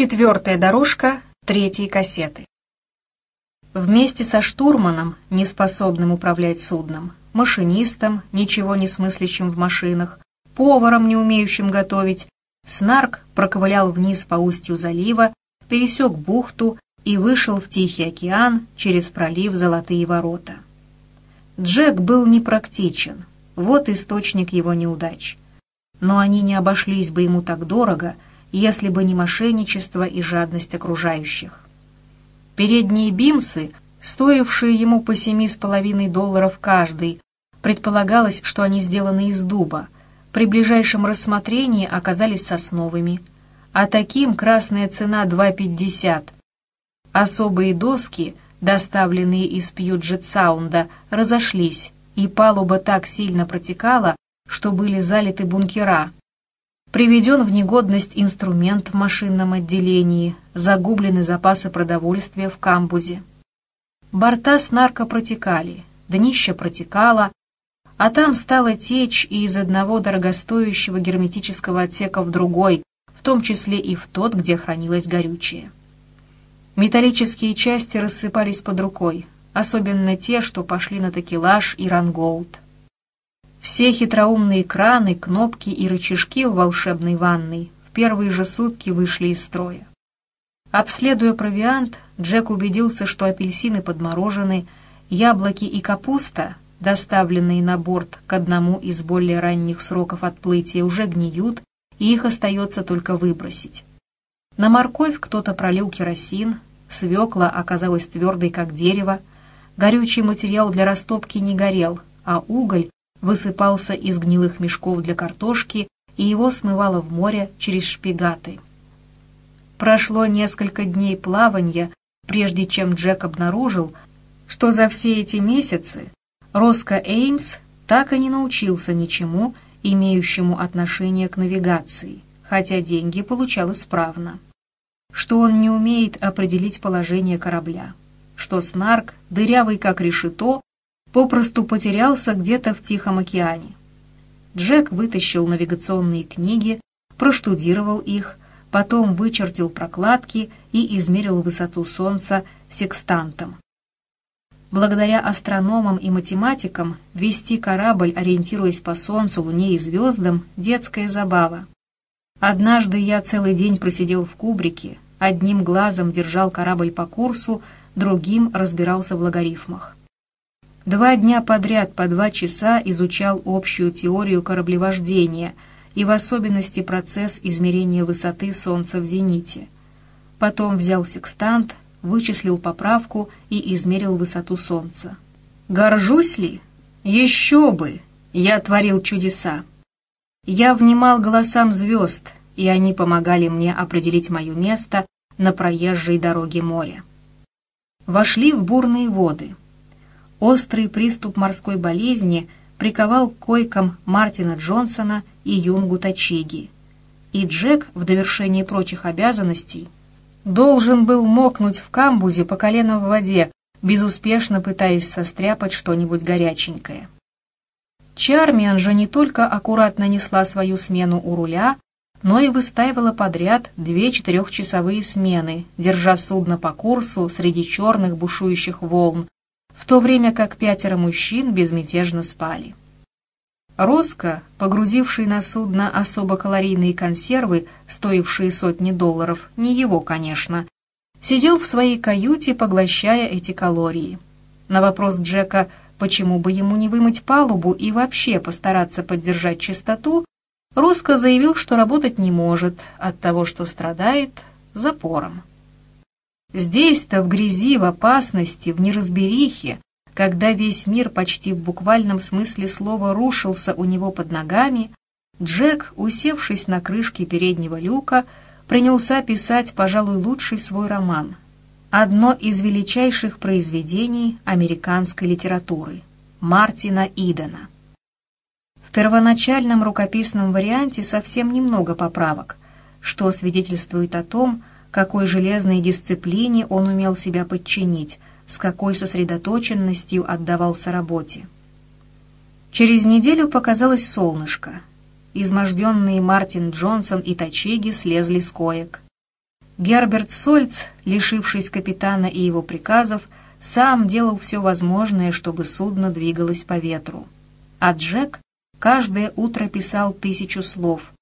Четвертая дорожка третьей кассеты. Вместе со штурманом, неспособным управлять судном, машинистом, ничего не смыслящим в машинах, поваром, не умеющим готовить, Снарк проковылял вниз по устью залива, пересек бухту и вышел в Тихий океан через пролив Золотые ворота. Джек был непрактичен, вот источник его неудач. Но они не обошлись бы ему так дорого — если бы не мошенничество и жадность окружающих. Передние бимсы, стоившие ему по семи с половиной долларов каждый, предполагалось, что они сделаны из дуба, при ближайшем рассмотрении оказались сосновыми, а таким красная цена 2,50. Особые доски, доставленные из Пьюджет-Саунда, разошлись, и палуба так сильно протекала, что были залиты бункера, Приведен в негодность инструмент в машинном отделении, загублены запасы продовольствия в камбузе. Борта с нарко протекали, днище протекало, а там стала течь и из одного дорогостоящего герметического отсека в другой, в том числе и в тот, где хранилось горючее. Металлические части рассыпались под рукой, особенно те, что пошли на такелаж и рангоут. Все хитроумные краны, кнопки и рычажки в волшебной ванной в первые же сутки вышли из строя. Обследуя провиант, Джек убедился, что апельсины подморожены, яблоки и капуста, доставленные на борт к одному из более ранних сроков отплытия, уже гниют, и их остается только выбросить. На морковь кто-то пролил керосин, свекла оказалась твердой, как дерево, горючий материал для растопки не горел, а уголь высыпался из гнилых мешков для картошки, и его смывало в море через шпигаты. Прошло несколько дней плавания, прежде чем Джек обнаружил, что за все эти месяцы Роско Эймс так и не научился ничему, имеющему отношение к навигации, хотя деньги получал исправно. Что он не умеет определить положение корабля, что Снарк, дырявый как решето, попросту потерялся где-то в Тихом океане. Джек вытащил навигационные книги, проштудировал их, потом вычертил прокладки и измерил высоту Солнца секстантом. Благодаря астрономам и математикам вести корабль, ориентируясь по Солнцу, Луне и звездам, детская забава. Однажды я целый день просидел в кубрике, одним глазом держал корабль по курсу, другим разбирался в логарифмах. Два дня подряд по два часа изучал общую теорию кораблевождения и в особенности процесс измерения высоты Солнца в зените. Потом взял секстант, вычислил поправку и измерил высоту Солнца. Горжусь ли? Еще бы! Я творил чудеса. Я внимал голосам звезд, и они помогали мне определить мое место на проезжей дороге моря. Вошли в бурные воды — Острый приступ морской болезни приковал к койкам Мартина Джонсона и Юнгу Тачиги. И Джек, в довершении прочих обязанностей, должен был мокнуть в камбузе по колено в воде, безуспешно пытаясь состряпать что-нибудь горяченькое. Чармиан же не только аккуратно несла свою смену у руля, но и выстаивала подряд две четырехчасовые смены, держа судно по курсу среди черных бушующих волн, в то время как пятеро мужчин безмятежно спали. Роско, погрузивший на судно особо калорийные консервы, стоившие сотни долларов, не его, конечно, сидел в своей каюте, поглощая эти калории. На вопрос Джека, почему бы ему не вымыть палубу и вообще постараться поддержать чистоту, Роско заявил, что работать не может от того, что страдает запором. Здесь-то в грязи, в опасности, в неразберихе, когда весь мир почти в буквальном смысле слова рушился у него под ногами, Джек, усевшись на крышке переднего люка, принялся писать, пожалуй, лучший свой роман. Одно из величайших произведений американской литературы — Мартина Идена. В первоначальном рукописном варианте совсем немного поправок, что свидетельствует о том, какой железной дисциплине он умел себя подчинить, с какой сосредоточенностью отдавался работе. Через неделю показалось солнышко. Изможденные Мартин Джонсон и Тачеги слезли с коек. Герберт Сольц, лишившись капитана и его приказов, сам делал все возможное, чтобы судно двигалось по ветру. А Джек каждое утро писал тысячу слов,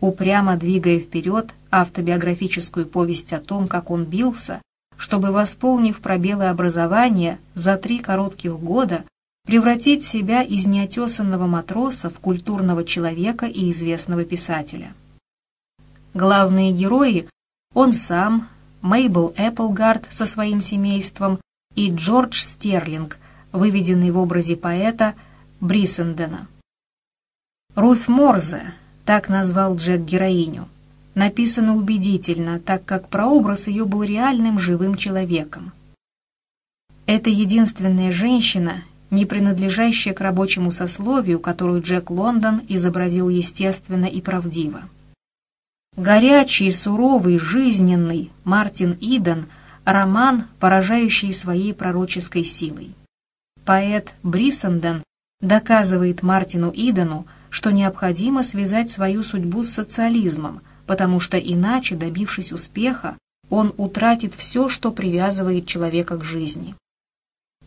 упрямо двигая вперед автобиографическую повесть о том, как он бился, чтобы, восполнив пробелы образования, за три коротких года превратить себя из неотесанного матроса в культурного человека и известного писателя. Главные герои – он сам, Мейбл Эпплгард со своим семейством и Джордж Стерлинг, выведенный в образе поэта Брисендена. Руфь Морзе, так назвал Джек героиню, написано убедительно, так как прообраз ее был реальным живым человеком. Это единственная женщина, не принадлежащая к рабочему сословию, которую Джек Лондон изобразил естественно и правдиво. Горячий, суровый, жизненный Мартин Иден – роман, поражающий своей пророческой силой. Поэт Брисенден доказывает Мартину Идену, что необходимо связать свою судьбу с социализмом, потому что иначе, добившись успеха, он утратит все, что привязывает человека к жизни.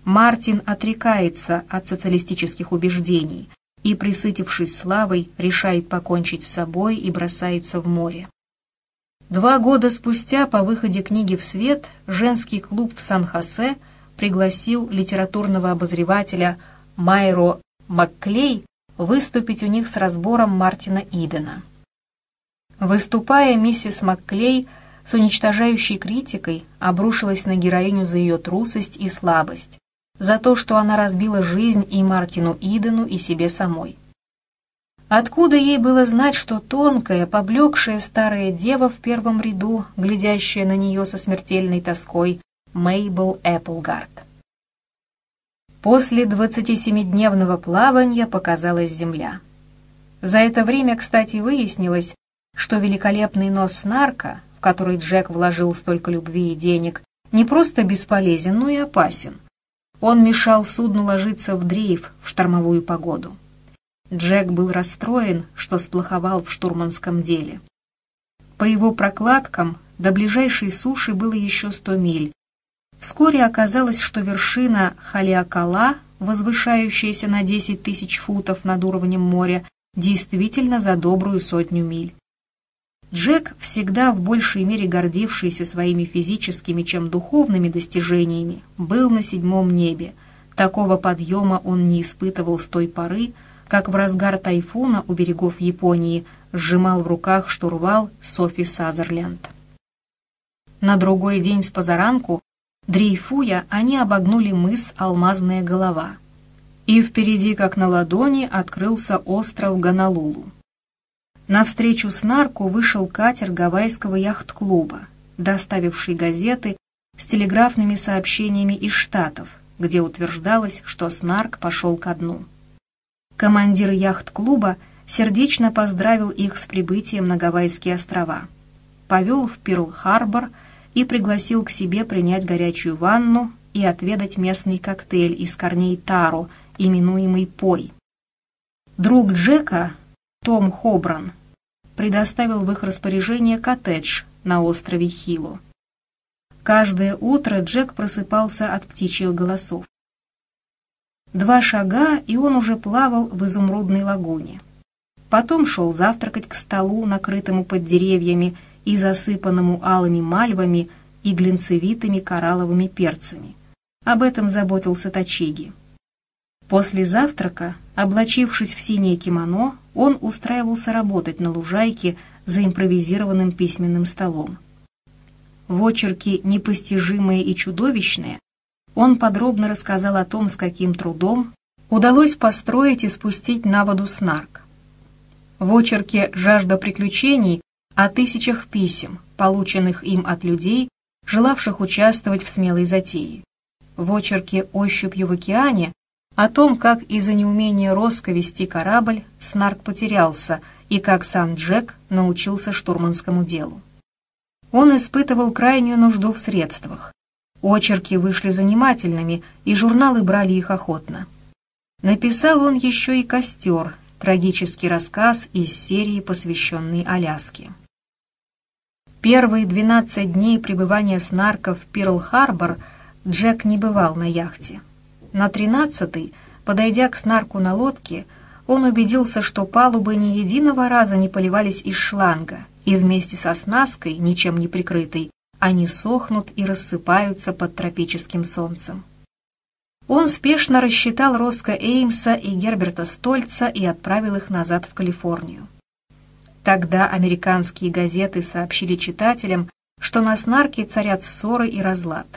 Мартин отрекается от социалистических убеждений и, присытившись славой, решает покончить с собой и бросается в море. Два года спустя по выходе книги в свет женский клуб в Сан-Хосе пригласил литературного обозревателя Майро Макклей выступить у них с разбором Мартина Идена. Выступая, миссис Макклей с уничтожающей критикой обрушилась на героиню за ее трусость и слабость, за то, что она разбила жизнь и Мартину Идену, и себе самой. Откуда ей было знать, что тонкая, поблекшая старая дева в первом ряду, глядящая на нее со смертельной тоской, Мейбл Эпплгард? После 27-дневного плавания показалась земля. За это время, кстати, выяснилось, что великолепный нос снарка, в который Джек вложил столько любви и денег, не просто бесполезен, но и опасен. Он мешал судну ложиться в дрейф в штормовую погоду. Джек был расстроен, что сплоховал в штурманском деле. По его прокладкам до ближайшей суши было еще сто миль. Вскоре оказалось, что вершина Халиакала, возвышающаяся на 10 тысяч футов над уровнем моря, действительно за добрую сотню миль. Джек, всегда в большей мере гордившийся своими физическими, чем духовными достижениями, был на седьмом небе. Такого подъема он не испытывал с той поры, как в разгар тайфуна у берегов Японии сжимал в руках штурвал Софи Сазерленд. На другой день с позаранку, дрейфуя, они обогнули мыс Алмазная голова. И впереди, как на ладони, открылся остров Ганалулу. Навстречу с вышел катер Гавайского яхт-клуба, доставивший газеты с телеграфными сообщениями из Штатов, где утверждалось, что Снарк пошел ко дну. Командир яхт-клуба сердечно поздравил их с прибытием на Гавайские острова, повел в Перл-Харбор и пригласил к себе принять горячую ванну и отведать местный коктейль из корней таро, именуемый пой. Друг Джека, Том Хобран, предоставил в их распоряжение коттедж на острове Хило. Каждое утро Джек просыпался от птичьих голосов. Два шага, и он уже плавал в изумрудной лагуне. Потом шел завтракать к столу, накрытому под деревьями и засыпанному алыми мальвами и глинцевитыми коралловыми перцами. Об этом заботился Тачиги. После завтрака, облачившись в синее кимоно, он устраивался работать на лужайке за импровизированным письменным столом. В очерке «Непостижимые и чудовищные» он подробно рассказал о том, с каким трудом удалось построить и спустить на воду снарк. В очерке «Жажда приключений» о тысячах писем, полученных им от людей, желавших участвовать в смелой затее. В очерке «Ощупью в океане» о том, как из-за неумения Роско вести корабль Снарк потерялся и как сам Джек научился штурманскому делу. Он испытывал крайнюю нужду в средствах. Очерки вышли занимательными, и журналы брали их охотно. Написал он еще и «Костер», трагический рассказ из серии, посвященный Аляске. Первые 12 дней пребывания снарка в Пирл-Харбор Джек не бывал на яхте. На 13-й, подойдя к снарку на лодке, он убедился, что палубы ни единого раза не поливались из шланга, и вместе со снаской, ничем не прикрытой, они сохнут и рассыпаются под тропическим солнцем. Он спешно рассчитал Роско Эймса и Герберта Стольца и отправил их назад в Калифорнию. Тогда американские газеты сообщили читателям, что на снарке царят ссоры и разлад.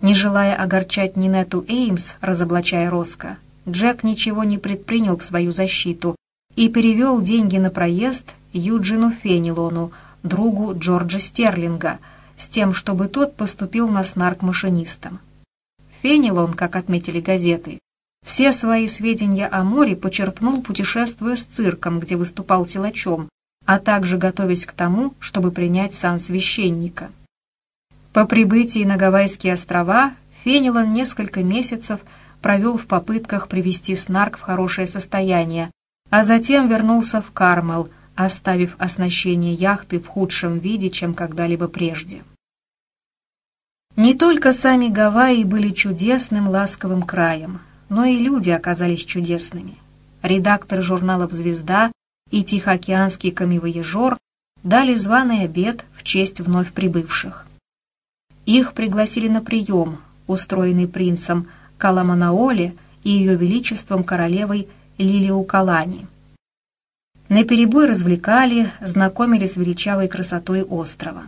Не желая огорчать Нинету Эймс, разоблачая Роско, Джек ничего не предпринял в свою защиту и перевел деньги на проезд Юджину Фенилону, другу Джорджа Стерлинга, с тем, чтобы тот поступил на снарк машинистом. Фенилон, как отметили газеты, все свои сведения о море почерпнул, путешествуя с цирком, где выступал силачом, а также готовясь к тому, чтобы принять сан священника. По прибытии на Гавайские острова Фенилон несколько месяцев провел в попытках привести Снарк в хорошее состояние, а затем вернулся в Кармел, оставив оснащение яхты в худшем виде, чем когда-либо прежде. Не только сами Гавайи были чудесным ласковым краем, но и люди оказались чудесными. Редактор журналов «Звезда» и Тихоокеанский камевояжер дали званый обед в честь вновь прибывших. Их пригласили на прием, устроенный принцем Каламанаоле и ее величеством королевой Лилиукалани. На перебой развлекали, знакомили с величавой красотой острова.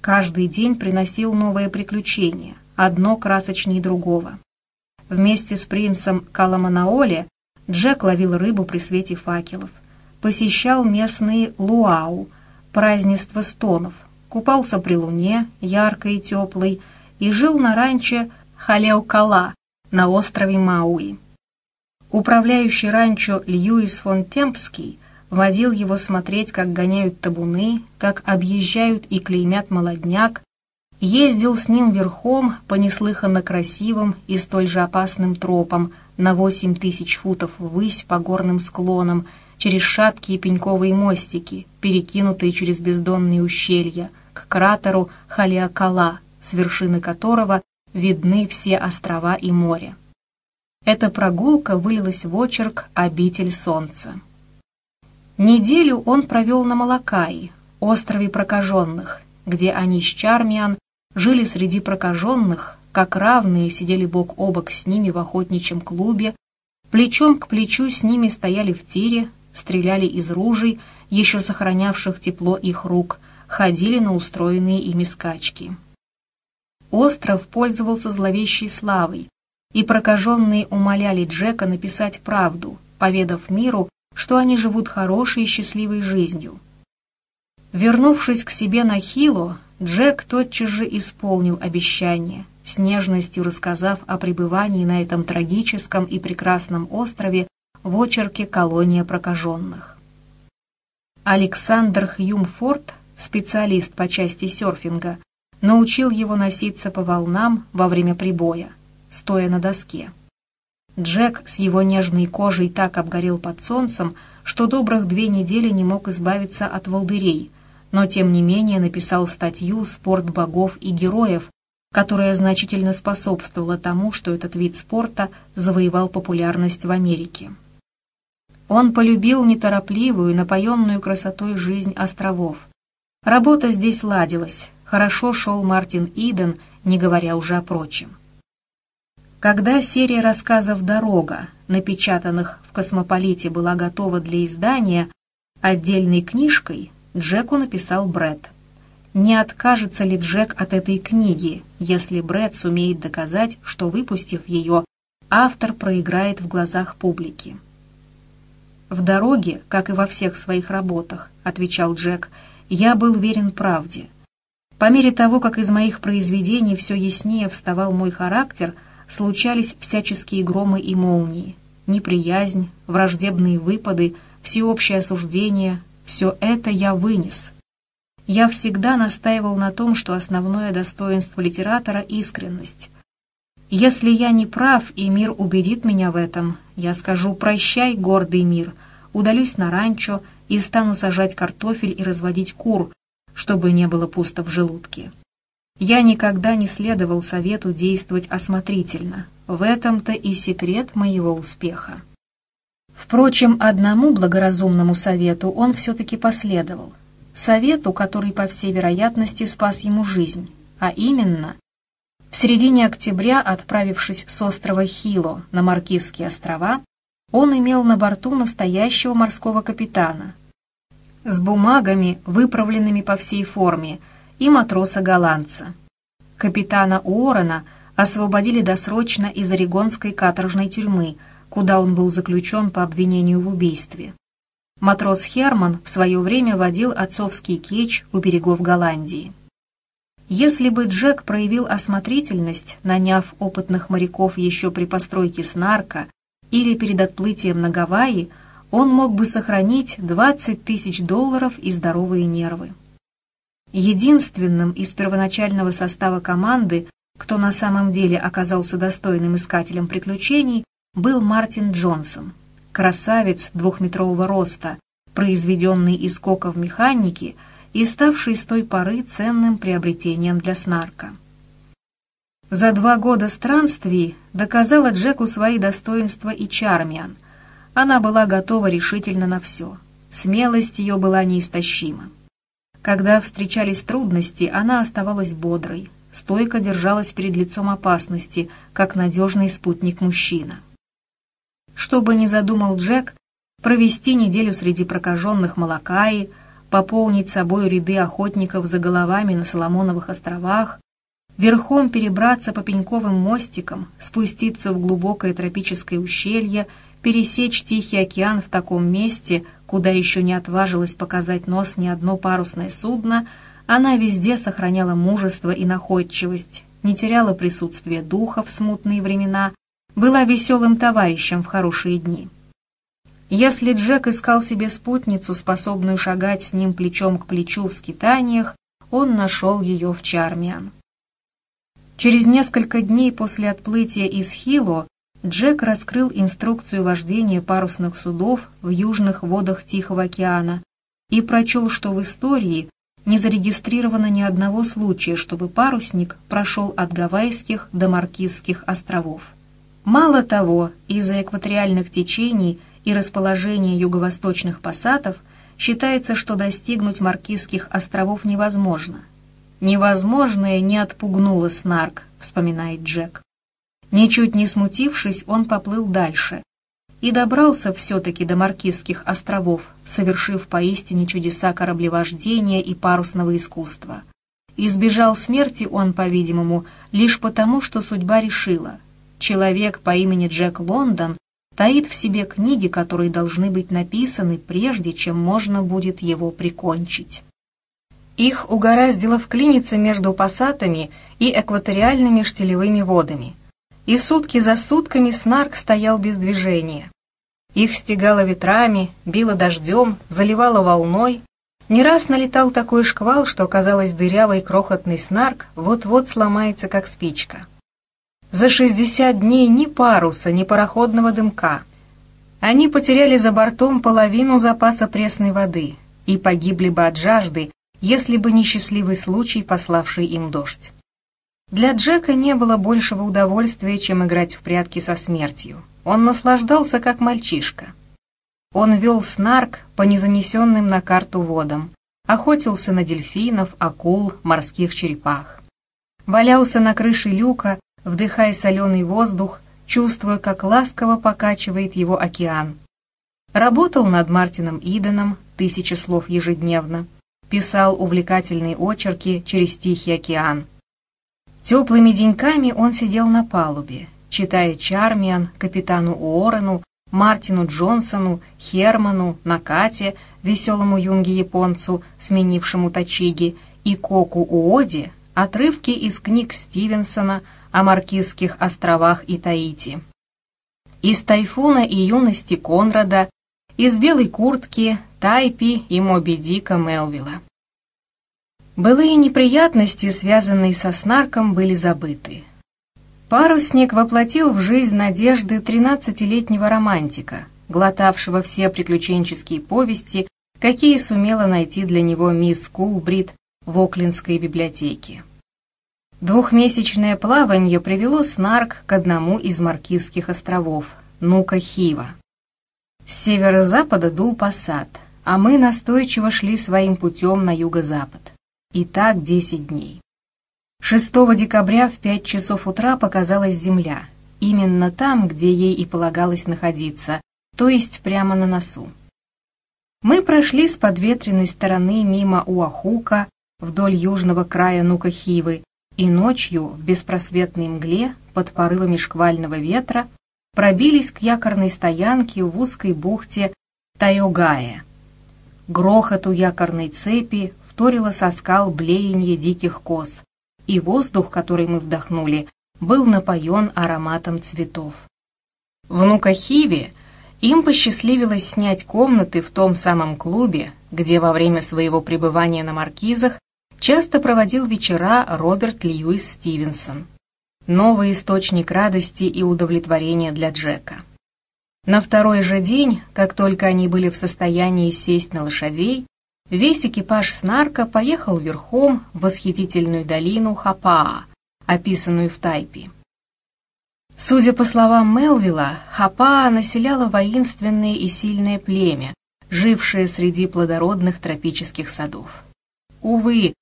Каждый день приносил новое приключение, одно красочнее другого. Вместе с принцем Каламанаоле Джек ловил рыбу при свете факелов, посещал местные луау, празднество стонов, купался при луне, яркой и теплой, и жил на ранче Халеукала на острове Мауи. Управляющий ранчо Льюис фон Темпский водил его смотреть, как гоняют табуны, как объезжают и клеймят молодняк, ездил с ним верхом по неслыханно красивым и столь же опасным тропам на восемь тысяч футов ввысь по горным склонам, через шаткие пеньковые мостики, перекинутые через бездонные ущелья, к кратеру Халиакала, с вершины которого видны все острова и море. Эта прогулка вылилась в очерк «Обитель солнца». Неделю он провел на Малакаи, острове прокаженных, где они с Чармиан жили среди прокаженных, как равные сидели бок о бок с ними в охотничьем клубе, плечом к плечу с ними стояли в тире, стреляли из ружей, еще сохранявших тепло их рук, ходили на устроенные ими скачки. Остров пользовался зловещей славой, и прокаженные умоляли Джека написать правду, поведав миру, что они живут хорошей и счастливой жизнью. Вернувшись к себе на Хило, Джек тотчас же исполнил обещание, с нежностью рассказав о пребывании на этом трагическом и прекрасном острове в очерке «Колония прокаженных». Александр Хьюмфорд, специалист по части серфинга, научил его носиться по волнам во время прибоя, стоя на доске. Джек с его нежной кожей так обгорел под солнцем, что добрых две недели не мог избавиться от волдырей, но тем не менее написал статью «Спорт богов и героев», которая значительно способствовала тому, что этот вид спорта завоевал популярность в Америке. Он полюбил неторопливую, напоенную красотой жизнь островов. Работа здесь ладилась, хорошо шел Мартин Иден, не говоря уже о прочем. Когда серия рассказов «Дорога», напечатанных в «Космополите», была готова для издания, отдельной книжкой Джеку написал Бред. Не откажется ли Джек от этой книги, если Бред сумеет доказать, что, выпустив ее, автор проиграет в глазах публики? «В дороге, как и во всех своих работах», — отвечал Джек, — «я был верен правде. По мере того, как из моих произведений все яснее вставал мой характер — случались всяческие громы и молнии, неприязнь, враждебные выпады, всеобщее осуждение — все это я вынес. Я всегда настаивал на том, что основное достоинство литератора — искренность. Если я не прав, и мир убедит меня в этом, я скажу «прощай, гордый мир», удалюсь на ранчо и стану сажать картофель и разводить кур, чтобы не было пусто в желудке. Я никогда не следовал совету действовать осмотрительно. В этом-то и секрет моего успеха. Впрочем, одному благоразумному совету он все-таки последовал. Совету, который, по всей вероятности, спас ему жизнь, а именно, в середине октября, отправившись с острова Хило на Маркизские острова, он имел на борту настоящего морского капитана с бумагами, выправленными по всей форме, и матроса-голландца. Капитана Уоррена освободили досрочно из Орегонской каторжной тюрьмы, куда он был заключен по обвинению в убийстве. Матрос Херман в свое время водил отцовский кетч у берегов Голландии. Если бы Джек проявил осмотрительность, наняв опытных моряков еще при постройке снарка или перед отплытием на Гавайи, он мог бы сохранить 20 тысяч долларов и здоровые нервы. Единственным из первоначального состава команды, кто на самом деле оказался достойным искателем приключений, был Мартин Джонсон, красавец двухметрового роста, произведенный из коков механики и ставший с той поры ценным приобретением для снарка. За два года странствий доказала Джеку свои достоинства и Чармиан. Она была готова решительно на все. Смелость ее была неистощима. Когда встречались трудности, она оставалась бодрой, стойко держалась перед лицом опасности, как надежный спутник-мужчина. Что бы ни задумал Джек, провести неделю среди прокаженных Малакаи, пополнить собой ряды охотников за головами на Соломоновых островах, верхом перебраться по пеньковым мостикам, спуститься в глубокое тропическое ущелье, пересечь Тихий океан в таком месте, куда еще не отважилась показать нос ни одно парусное судно, она везде сохраняла мужество и находчивость, не теряла присутствие духа в смутные времена, была веселым товарищем в хорошие дни. Если Джек искал себе спутницу, способную шагать с ним плечом к плечу в скитаниях, он нашел ее в Чармиан. Через несколько дней после отплытия из Хило Джек раскрыл инструкцию вождения парусных судов в южных водах Тихого океана и прочел, что в истории не зарегистрировано ни одного случая, чтобы парусник прошел от Гавайских до Маркизских островов. Мало того, из-за экваториальных течений и расположения юго-восточных пассатов считается, что достигнуть Маркизских островов невозможно. «Невозможное не отпугнуло Снарк», — вспоминает Джек. Ничуть не смутившись, он поплыл дальше и добрался все-таки до Маркизских островов, совершив поистине чудеса кораблевождения и парусного искусства. Избежал смерти он, по-видимому, лишь потому, что судьба решила. Человек по имени Джек Лондон таит в себе книги, которые должны быть написаны, прежде чем можно будет его прикончить. Их угораздило вклиниться между пассатами и экваториальными штилевыми водами – и сутки за сутками Снарк стоял без движения. Их стегало ветрами, било дождем, заливало волной. Не раз налетал такой шквал, что, казалось, дырявый крохотный Снарк вот-вот сломается, как спичка. За шестьдесят дней ни паруса, ни пароходного дымка. Они потеряли за бортом половину запаса пресной воды и погибли бы от жажды, если бы не счастливый случай, пославший им дождь. Для Джека не было большего удовольствия, чем играть в прятки со смертью. Он наслаждался, как мальчишка. Он вел снарк по незанесенным на карту водам, охотился на дельфинов, акул, морских черепах. Валялся на крыше люка, вдыхая соленый воздух, чувствуя, как ласково покачивает его океан. Работал над Мартином Иденом, тысяча слов ежедневно. Писал увлекательные очерки через Тихий океан. Теплыми деньками он сидел на палубе, читая Чармиан, капитану Уоррену, Мартину Джонсону, Херману, Накате, веселому юнге-японцу, сменившему Тачиги, и Коку Уоди, отрывки из книг Стивенсона о Маркизских островах и Таити. Из «Тайфуна» и «Юности» Конрада, из «Белой куртки», «Тайпи» и «Моби Дика» Мелвилла. Былые неприятности, связанные со снарком, были забыты. Парусник воплотил в жизнь надежды тринадцатилетнего романтика, глотавшего все приключенческие повести, какие сумела найти для него мисс Кулбрид в Оклендской библиотеке. Двухмесячное плавание привело Снарк к одному из Маркизских островов, Нука-Хива. С северо-запада дул посад, а мы настойчиво шли своим путем на юго-запад. И так десять дней. 6 декабря в пять часов утра показалась земля, именно там, где ей и полагалось находиться, то есть прямо на носу. Мы прошли с подветренной стороны мимо Уахука вдоль южного края Нукахивы и ночью в беспросветной мгле под порывами шквального ветра пробились к якорной стоянке в узкой бухте Тайогая. Грохоту якорной цепи вторило со скал блеяние диких коз, и воздух, который мы вдохнули, был напоен ароматом цветов. В Нукахиве им посчастливилось снять комнаты в том самом клубе, где во время своего пребывания на маркизах часто проводил вечера Роберт Льюис Стивенсон. Новый источник радости и удовлетворения для Джека. На второй же день, как только они были в состоянии сесть на лошадей, весь экипаж Снарка поехал верхом в восхитительную долину Хапаа, описанную в Тайпе. Судя по словам Мелвилла, Хапаа населяла воинственное и сильное племя, жившее среди плодородных тропических садов. Увы,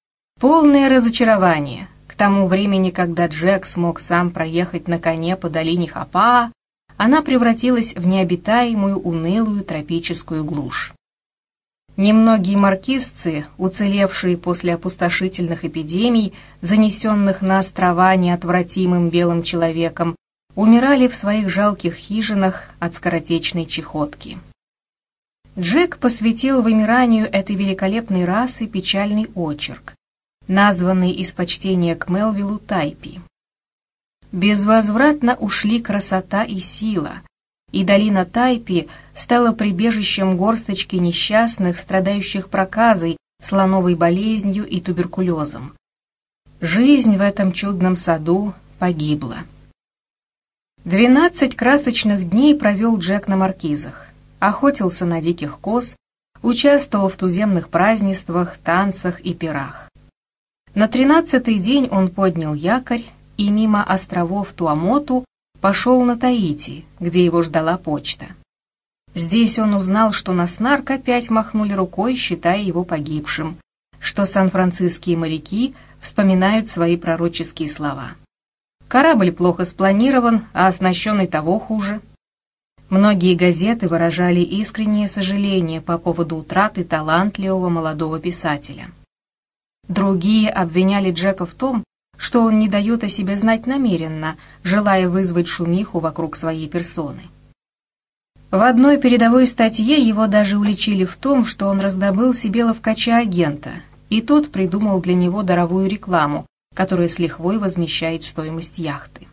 полное разочарование. К тому времени, когда Джек смог сам проехать на коне по долине Хапаа, она превратилась в необитаемую унылую тропическую глушь. Немногие маркизцы, уцелевшие после опустошительных эпидемий, занесенных на острова неотвратимым белым человеком, умирали в своих жалких хижинах от скоротечной чехотки. Джек посвятил вымиранию этой великолепной расы печальный очерк, названный из почтения к Мелвиллу Тайпи. Безвозвратно ушли красота и сила, и долина Тайпи стала прибежищем горсточки несчастных, страдающих проказой, слоновой болезнью и туберкулезом. Жизнь в этом чудном саду погибла. Двенадцать красочных дней провел Джек на маркизах, охотился на диких коз, участвовал в туземных празднествах, танцах и пирах. На тринадцатый день он поднял якорь и мимо островов Туамоту пошел на Таити, где его ждала почта. Здесь он узнал, что на Снарк опять махнули рукой, считая его погибшим, что сан-франциские моряки вспоминают свои пророческие слова. Корабль плохо спланирован, а оснащенный того хуже. Многие газеты выражали искреннее сожаление по поводу утраты талантливого молодого писателя. Другие обвиняли Джека в том, что он не дает о себе знать намеренно, желая вызвать шумиху вокруг своей персоны. В одной передовой статье его даже уличили в том, что он раздобыл себе ловкача агента, и тот придумал для него даровую рекламу, которая с лихвой возмещает стоимость яхты.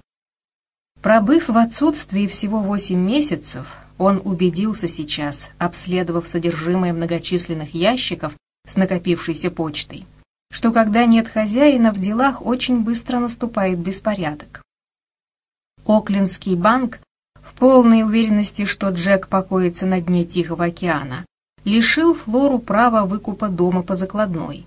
Пробыв в отсутствии всего 8 месяцев, он убедился сейчас, обследовав содержимое многочисленных ящиков с накопившейся почтой, что когда нет хозяина, в делах очень быстро наступает беспорядок. Оклендский банк, в полной уверенности, что Джек покоится на дне Тихого океана, лишил Флору права выкупа дома по закладной.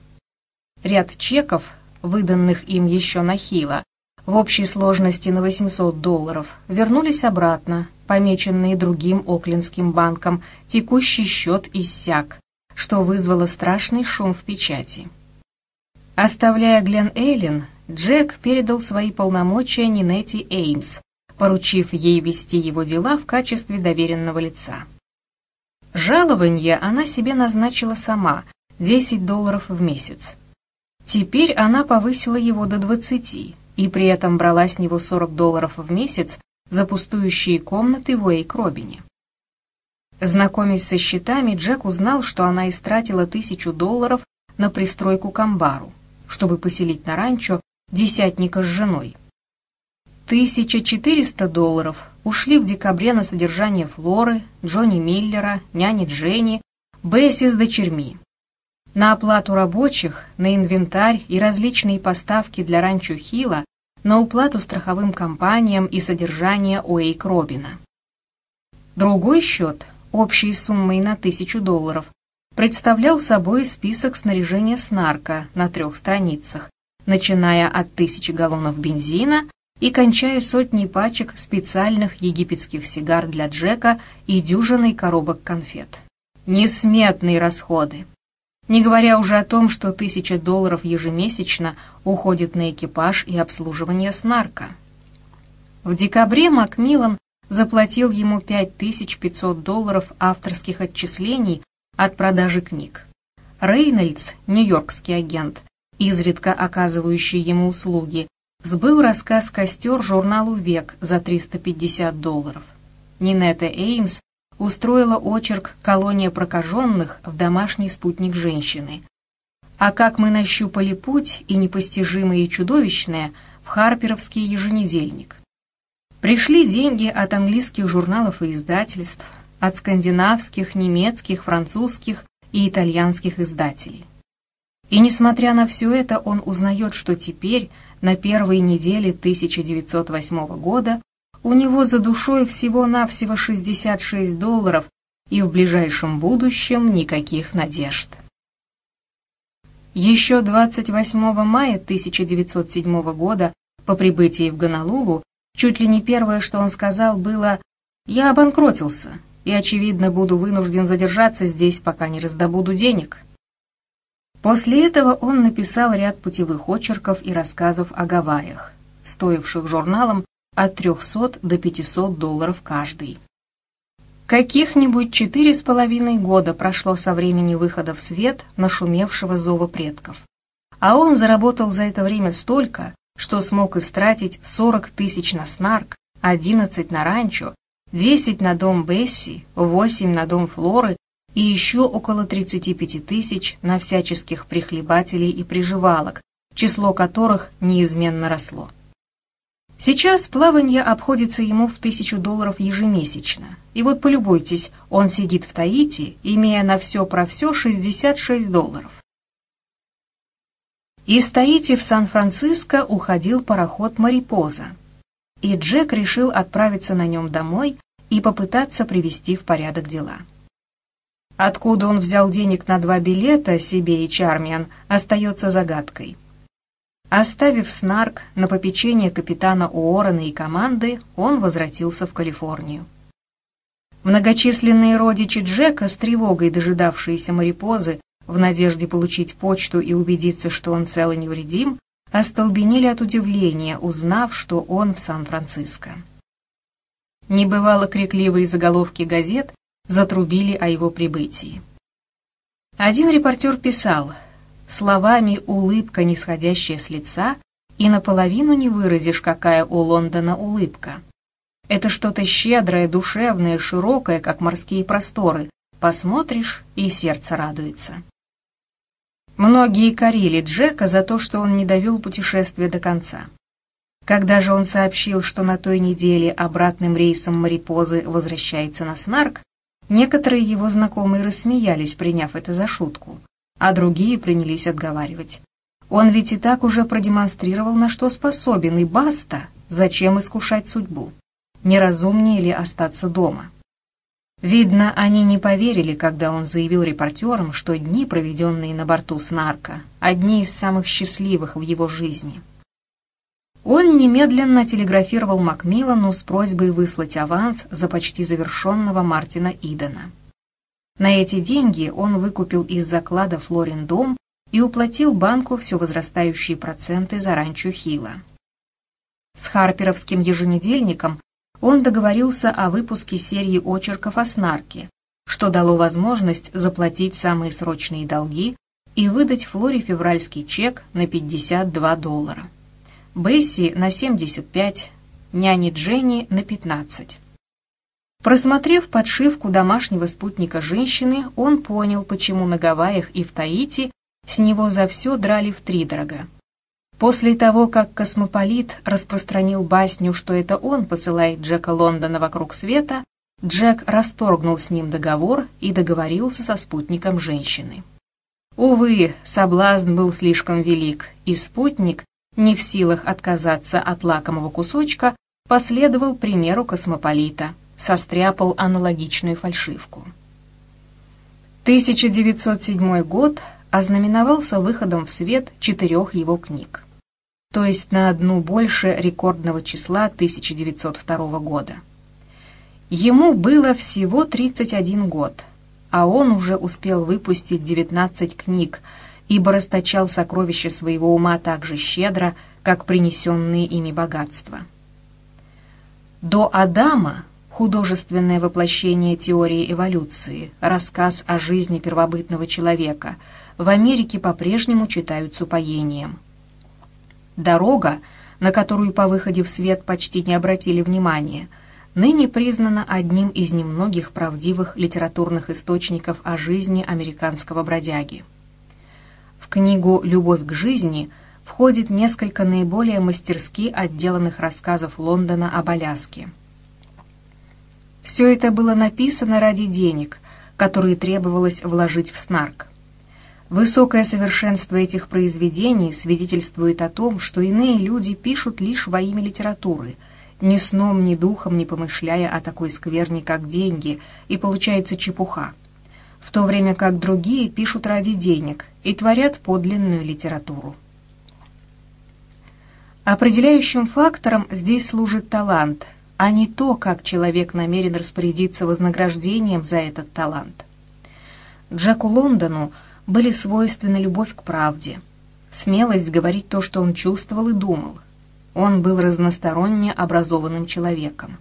Ряд чеков, выданных им еще на Хила, в общей сложности на 800 долларов, вернулись обратно, помеченные другим Оклендским банком, текущий счет иссяк, что вызвало страшный шум в печати. Оставляя Глен Эйлин, Джек передал свои полномочия Нинетти Эймс, поручив ей вести его дела в качестве доверенного лица. Жалование она себе назначила сама, 10 долларов в месяц. Теперь она повысила его до 20 и при этом брала с него 40 долларов в месяц за пустующие комнаты в Уэйк-Робине. Знакомясь со счетами, Джек узнал, что она истратила тысячу долларов на пристройку к амбару, чтобы поселить на ранчо десятника с женой. 1400 долларов ушли в декабре на содержание Флоры, Джонни Миллера, няни Дженни, Бесси с дочерьми, на оплату рабочих, на инвентарь и различные поставки для ранчо Хила, на уплату страховым компаниям и содержание Уэйк Робина. Другой счет, общей суммой на тысячу долларов, представлял собой список снаряжения снарка на трех страницах, начиная от тысячи галлонов бензина и кончая сотней пачек специальных египетских сигар для Джека и дюжиной коробок конфет. Несметные расходы. Не говоря уже о том, что тысяча долларов ежемесячно уходит на экипаж и обслуживание снарка. В декабре Макмиллан заплатил ему 5500 долларов авторских отчислений от продажи книг. Рейнольдс, нью-йоркский агент, изредка оказывающий ему услуги, сбыл рассказ «Костер» журналу «Век» за 350 долларов. Нинетта Эймс устроила очерк «Колония прокаженных» в домашний спутник женщины. А как мы нащупали путь и непостижимое и чудовищное в Харперовский еженедельник. Пришли деньги от английских журналов и издательств, от скандинавских, немецких, французских и итальянских издателей. И несмотря на все это, он узнает, что теперь, на первой неделе 1908 года, у него за душой всего-навсего 66 долларов и в ближайшем будущем никаких надежд. Еще 28 мая 1907 года по прибытии в Гонолулу Чуть ли не первое, что он сказал, было «Я обанкротился и, очевидно, буду вынужден задержаться здесь, пока не раздобуду денег». После этого он написал ряд путевых очерков и рассказов о Гавайях, стоивших журналам от 300 до 500 долларов каждый. Каких-нибудь четыре с половиной года прошло со времени выхода в свет нашумевшего зова предков. А он заработал за это время столько, что смог истратить 40 тысяч на снарк, 11 на ранчо, 10 на дом Бесси, 8 на дом Флоры и еще около 35 тысяч на всяческих прихлебателей и приживалок, число которых неизменно росло. Сейчас плавание обходится ему в тысячу долларов ежемесячно. И вот полюбуйтесь, он сидит в Таити, имея на все про все 66 долларов. Из Таити в Сан-Франциско уходил пароход «Марипоза», и Джек решил отправиться на нем домой и попытаться привести в порядок дела. Откуда он взял денег на два билета себе и Чармиан, остается загадкой. Оставив Снарк на попечение капитана Уоррена и команды, он возвратился в Калифорнию. Многочисленные родичи Джека, с тревогой дожидавшиеся Марипозы, в надежде получить почту и убедиться, что он цел и невредим, остолбенели от удивления, узнав, что он в Сан-Франциско. Небывало крикливые заголовки газет затрубили о его прибытии. Один репортер писал «Словами улыбка, нисходящая с лица, и наполовину не выразишь, какая у Лондона улыбка. Это что-то щедрое, душевное, широкое, как морские просторы. Посмотришь, и сердце радуется». Многие корили Джека за то, что он не довел путешествие до конца. Когда же он сообщил, что на той неделе обратным рейсом Марипозы возвращается на Снарк, некоторые его знакомые рассмеялись, приняв это за шутку, а другие принялись отговаривать. Он ведь и так уже продемонстрировал, на что способен, и баста, зачем искушать судьбу? Неразумнее ли остаться дома? Видно, они не поверили, когда он заявил репортерам, что дни, проведенные на борту Снарка, одни из самых счастливых в его жизни. Он немедленно телеграфировал Макмиллану с просьбой выслать аванс за почти завершенного Мартина Идена. На эти деньги он выкупил из заклада Флорин дом и уплатил банку все возрастающие проценты за ранчо Хила. С Харперовским еженедельником он договорился о выпуске серии очерков о снарке, что дало возможность заплатить самые срочные долги и выдать Флоре февральский чек на 52 доллара. Бесси на 75, няне Дженни на 15. Просмотрев подшивку домашнего спутника женщины, он понял, почему на Гавайях и в Таити с него за все драли втридорога. После того, как космополит распространил басню, что это он посылает Джека Лондона вокруг света, Джек расторгнул с ним договор и договорился со спутником женщины. Увы, соблазн был слишком велик, и спутник, не в силах отказаться от лакомого кусочка, последовал примеру космополита, состряпал аналогичную фальшивку. 1907 год ознаменовался выходом в свет четырех его книг, то есть на одну больше рекордного числа 1902 года. Ему было всего 31 год, а он уже успел выпустить 19 книг, ибо расточал сокровища своего ума так же щедро, как принесенные ими богатства. До Адама художественное воплощение теории эволюции, рассказ о жизни первобытного человека, в Америке по-прежнему читают с упоением. Дорога, на которую по выходе в свет почти не обратили внимания, ныне признана одним из немногих правдивых литературных источников о жизни американского бродяги. В книгу «Любовь к жизни» входит несколько наиболее мастерски отделанных рассказов Лондона об Аляске. Все это было написано ради денег, которые требовалось вложить в снарк. Высокое совершенство этих произведений свидетельствует о том, что иные люди пишут лишь во имя литературы, ни сном, ни духом не помышляя о такой скверне, как деньги, и получается чепуха, в то время как другие пишут ради денег и творят подлинную литературу. Определяющим фактором здесь служит талант, а не то, как человек намерен распорядиться вознаграждением за этот талант. Джеку Лондону были свойственны любовь к правде, смелость говорить то, что он чувствовал и думал. Он был разносторонне образованным человеком.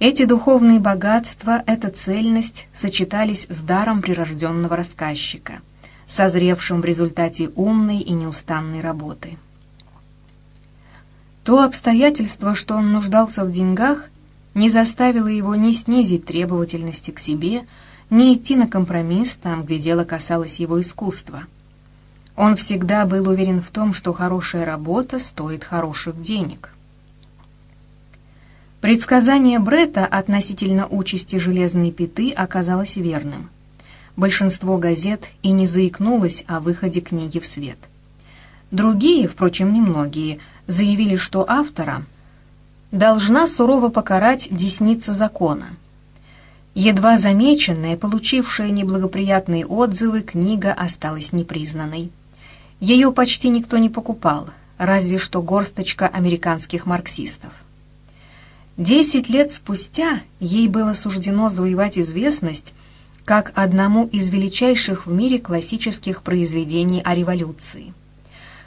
Эти духовные богатства, эта цельность сочетались с даром прирожденного рассказчика, созревшим в результате умной и неустанной работы. То обстоятельство, что он нуждался в деньгах, не заставило его ни снизить требовательности к себе, ни идти на компромисс там, где дело касалось его искусства. Он всегда был уверен в том, что хорошая работа стоит хороших денег. Предсказание Бретта относительно участи железной пяты оказалось верным. Большинство газет и не заикнулось о выходе книги в свет. Другие, впрочем, немногие – заявили, что автора должна сурово покарать десница закона. Едва замеченная, получившая неблагоприятные отзывы, книга осталась непризнанной. Ее почти никто не покупал, разве что горсточка американских марксистов. Десять лет спустя ей было суждено завоевать известность как одному из величайших в мире классических произведений о революции.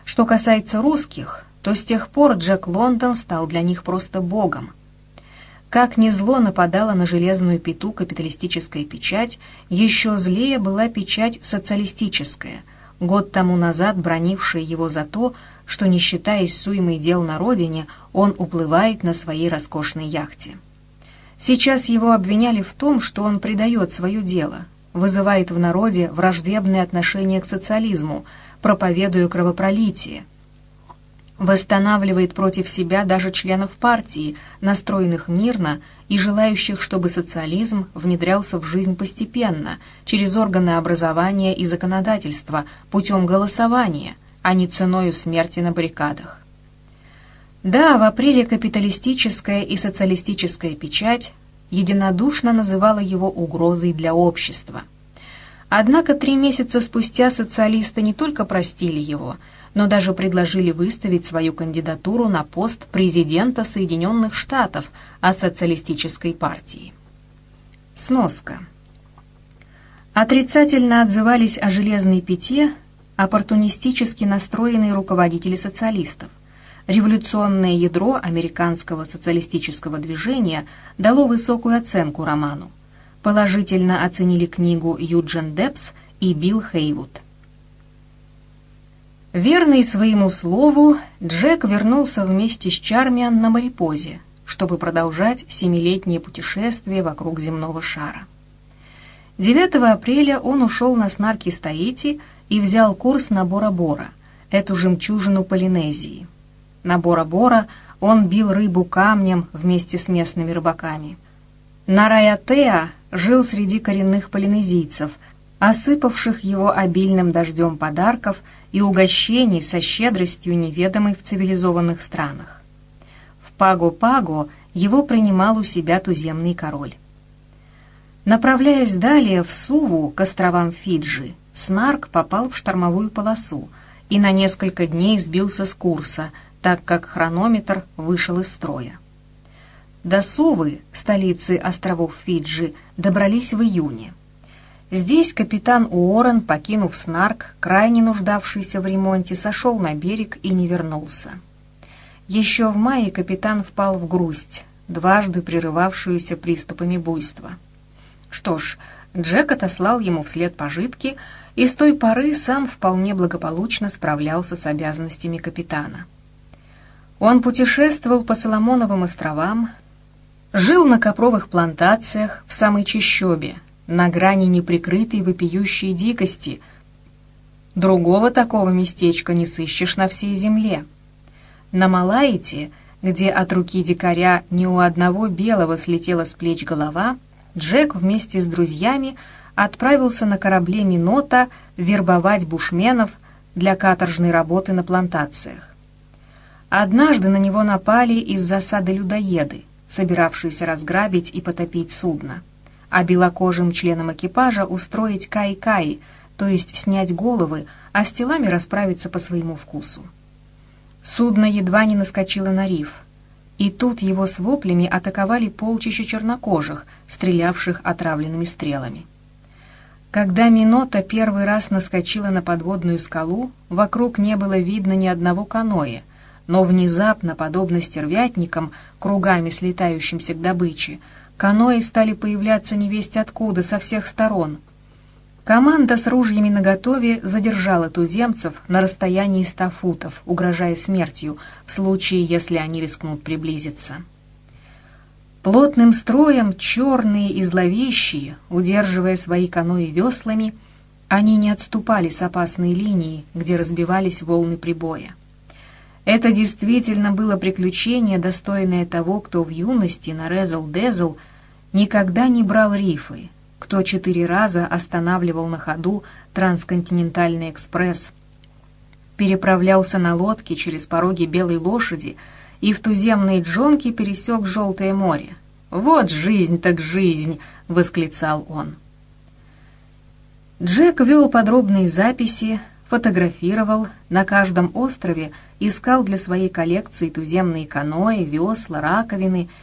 Что касается русских, то с тех пор Джек Лондон стал для них просто богом. Как ни зло нападала на железную пету капиталистическая печать, еще злее была печать социалистическая, год тому назад бронившая его за то, что, не считаясь суемой дел на родине, он уплывает на своей роскошной яхте. Сейчас его обвиняли в том, что он предает свое дело, вызывает в народе враждебное отношение к социализму, проповедуя кровопролитие, восстанавливает против себя даже членов партии, настроенных мирно и желающих, чтобы социализм внедрялся в жизнь постепенно, через органы образования и законодательства, путем голосования, а не ценою смерти на баррикадах. Да, в апреле капиталистическая и социалистическая печать единодушно называла его угрозой для общества. Однако три месяца спустя социалисты не только простили его – но даже предложили выставить свою кандидатуру на пост президента Соединенных Штатов от социалистической партии. Сноска. Отрицательно отзывались о «железной пяте» оппортунистически настроенные руководители социалистов. Революционное ядро американского социалистического движения дало высокую оценку роману. Положительно оценили книгу Юджин Депс и Билл Хейвуд. Верный своему слову, Джек вернулся вместе с Чармиан на Марипозе, чтобы продолжать семилетнее путешествие вокруг земного шара. 9 апреля он ушел на снарки Стаити и взял курс на Бора-Бора, эту жемчужину Полинезии. На Бора-Бора он бил рыбу камнем вместе с местными рыбаками. На Раятеа жил среди коренных полинезийцев – осыпавших его обильным дождем подарков и угощений со щедростью, неведомой в цивилизованных странах. В Паго-Паго его принимал у себя туземный король. Направляясь далее в Суву, к островам Фиджи, Снарк попал в штормовую полосу и на несколько дней сбился с курса, так как хронометр вышел из строя. До Сувы, столицы островов Фиджи, добрались в июне. Здесь капитан Уоррен, покинув Снарк, крайне нуждавшийся в ремонте, сошел на берег и не вернулся. Еще в мае капитан впал в грусть, дважды прерывавшуюся приступами буйства. Что ж, Джек отослал ему вслед пожитки, и с той поры сам вполне благополучно справлялся с обязанностями капитана. Он путешествовал по Соломоновым островам, жил на копровых плантациях в самой чащобе, на грани неприкрытой вопиющей дикости. Другого такого местечка не сыщешь на всей земле. На Малаите, где от руки дикаря ни у одного белого слетела с плеч голова, Джек вместе с друзьями отправился на корабле «Минота» вербовать бушменов для каторжной работы на плантациях. Однажды на него напали из засады людоеды, собиравшиеся разграбить и потопить судно, а белокожим членам экипажа устроить кай-кай, то есть снять головы, а с телами расправиться по своему вкусу. Судно едва не наскочило на риф — и тут его с воплями атаковали полчища чернокожих, стрелявших отравленными стрелами. Когда Минота первый раз наскочила на подводную скалу, вокруг не было видно ни одного каноэ, но внезапно, подобно стервятникам, кругами слетающимся к добыче, каноэ стали появляться невесть откуда, со всех сторон — Команда с ружьями наготове задержала туземцев на расстоянии ста футов, угрожая смертью в случае, если они рискнут приблизиться. Плотным строем, черные и зловещие, удерживая свои каноэ веслами, они не отступали с опасной линии, где разбивались волны прибоя. Это действительно было приключение, достойное того, кто в юности на Резл-Дезл никогда не брал рифы, кто четыре раза останавливал на ходу трансконтинентальный экспресс, переправлялся на лодке через пороги белой лошади и в туземные джонки пересек Желтое море. «Вот жизнь так жизнь!» — восклицал он. Джек вел подробные записи, фотографировал, на каждом острове искал для своей коллекции туземные каноэ, весла, раковины —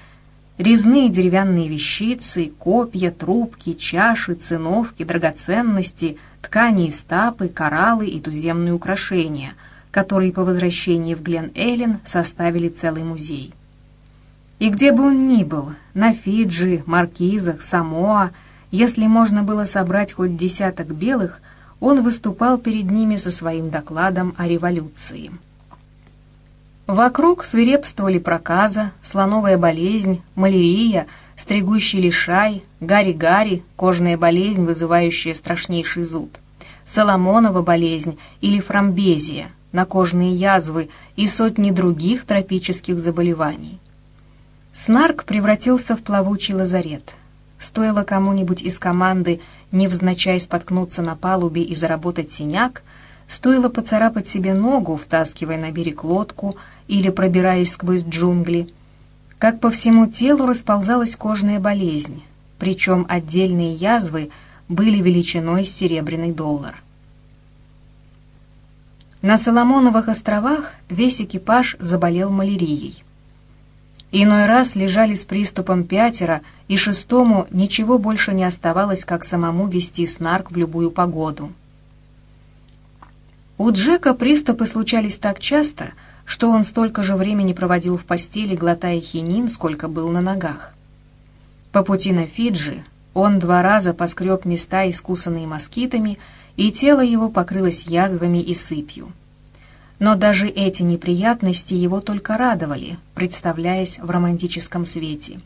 Резные деревянные вещицы, копья, трубки, чаши, циновки, драгоценности, ткани и стапы, кораллы и туземные украшения, которые по возвращении в Глен-Эллен составили целый музей. И где бы он ни был, на Фиджи, Маркизах, Самоа, если можно было собрать хоть десяток белых, он выступал перед ними со своим докладом о революции. Вокруг свирепствовали проказа, слоновая болезнь, малярия, стригущий лишай, гари-гари, кожная болезнь, вызывающая страшнейший зуд, соломонова болезнь или фрамбезия, накожные язвы и сотни других тропических заболеваний. Снарк превратился в плавучий лазарет. Стоило кому-нибудь из команды невзначай споткнуться на палубе и заработать синяк, стоило поцарапать себе ногу, втаскивая на берег лодку — или пробираясь сквозь джунгли, как по всему телу расползалась кожная болезнь, причем отдельные язвы были величиной серебряный доллар. На Соломоновых островах весь экипаж заболел малярией. Иной раз лежали с приступом пятеро, и шестому ничего больше не оставалось, как самому вести снарк в любую погоду. У Джека приступы случались так часто, что он столько же времени проводил в постели, глотая хинин, сколько был на ногах. По пути на Фиджи он два раза поскреб места, искусанные москитами, и тело его покрылось язвами и сыпью. Но даже эти неприятности его только радовали, представляясь в романтическом свете.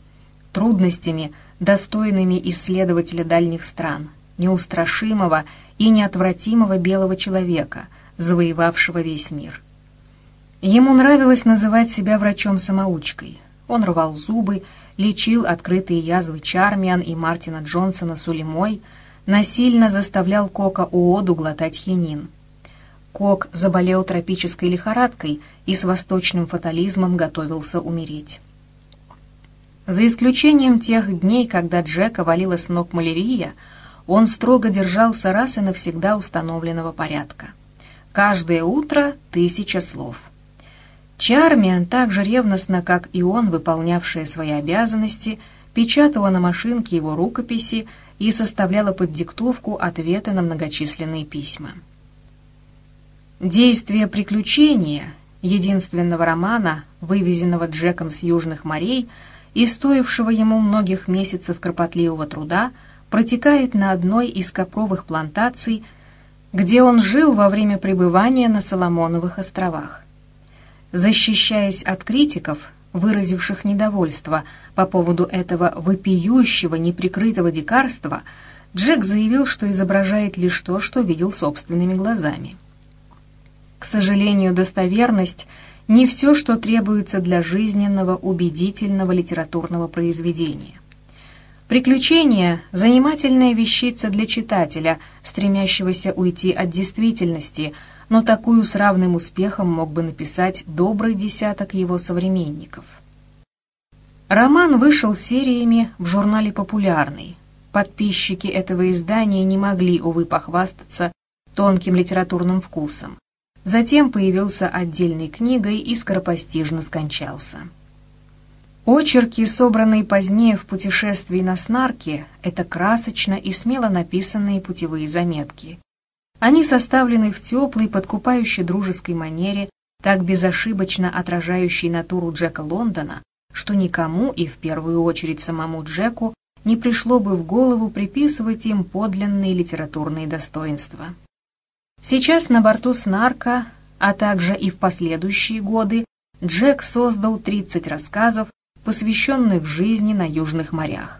Трудностями, достойными исследователя дальних стран, неустрашимого и неотвратимого белого человека, завоевавшего весь мир. Ему нравилось называть себя врачом-самоучкой. Он рвал зубы, лечил открытые язвы Чармиан и Мартина Джонсона сулемой, насильно заставлял Кока Уоду глотать хинин. Кок заболел тропической лихорадкой и с восточным фатализмом готовился умереть. За исключением тех дней, когда Джека валила с ног малярия, он строго держался раз и навсегда установленного порядка. Каждое утро тысяча слов. Чармиан так же ревностно, как и он, выполнявшая свои обязанности, печатала на машинке его рукописи и составляла под диктовку ответы на многочисленные письма. Действие приключения, единственного романа, вывезенного Джеком с Южных морей и стоившего ему многих месяцев кропотливого труда, протекает на одной из копровых плантаций, где он жил во время пребывания на Соломоновых островах. Защищаясь от критиков, выразивших недовольство по поводу этого вопиющего, неприкрытого дикарства, Джек заявил, что изображает лишь то, что видел собственными глазами. К сожалению, достоверность — не все, что требуется для жизненного, убедительного литературного произведения. Приключения — занимательная вещица для читателя, стремящегося уйти от действительности, но такую с равным успехом мог бы написать добрый десяток его современников. Роман вышел сериями в журнале «Популярный». Подписчики этого издания не могли, увы, похвастаться тонким литературным вкусом. Затем появился отдельной книгой и скоропостижно скончался. Очерки, собранные позднее в путешествии на Снарке, это красочно и смело написанные путевые заметки. Они составлены в теплой, подкупающей дружеской манере, так безошибочно отражающей натуру Джека Лондона, что никому, и в первую очередь самому Джеку, не пришло бы в голову приписывать им подлинные литературные достоинства. Сейчас на борту Снарка, а также и в последующие годы, Джек создал 30 рассказов, посвященных жизни на южных морях.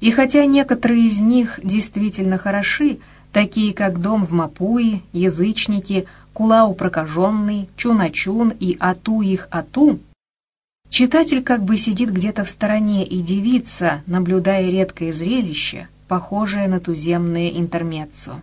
И хотя некоторые из них действительно хороши, такие как «Дом в Мапуи», «Язычники», «Кулау прокаженный», «Чуначун» и «Ату их Ату», читатель как бы сидит где-то в стороне и дивится, наблюдая редкое зрелище, похожее на туземное интермеццо.